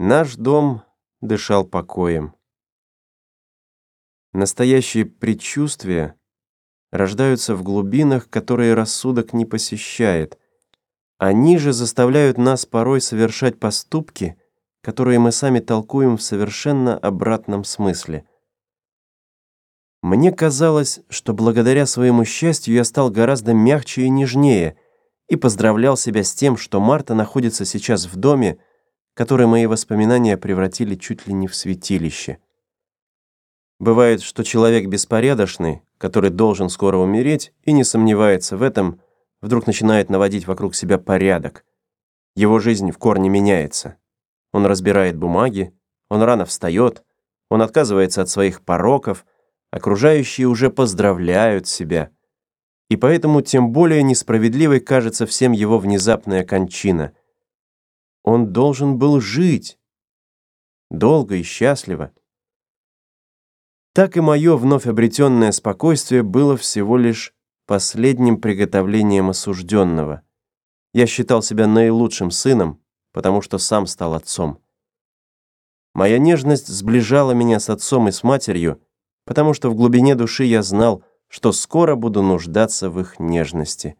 Наш дом дышал покоем. Настоящие предчувствия рождаются в глубинах, которые рассудок не посещает. Они же заставляют нас порой совершать поступки, которые мы сами толкуем в совершенно обратном смысле. Мне казалось, что благодаря своему счастью я стал гораздо мягче и нежнее и поздравлял себя с тем, что Марта находится сейчас в доме, который мои воспоминания превратили чуть ли не в святилище. Бывает, что человек беспорядочный, который должен скоро умереть и не сомневается в этом, вдруг начинает наводить вокруг себя порядок. Его жизнь в корне меняется. Он разбирает бумаги, он рано встает, он отказывается от своих пороков, окружающие уже поздравляют себя. И поэтому тем более несправедливой кажется всем его внезапная кончина – он должен был жить. Долго и счастливо. Так и мое вновь обретенное спокойствие было всего лишь последним приготовлением осужденного. Я считал себя наилучшим сыном, потому что сам стал отцом. Моя нежность сближала меня с отцом и с матерью, потому что в глубине души я знал, что скоро буду нуждаться в их нежности.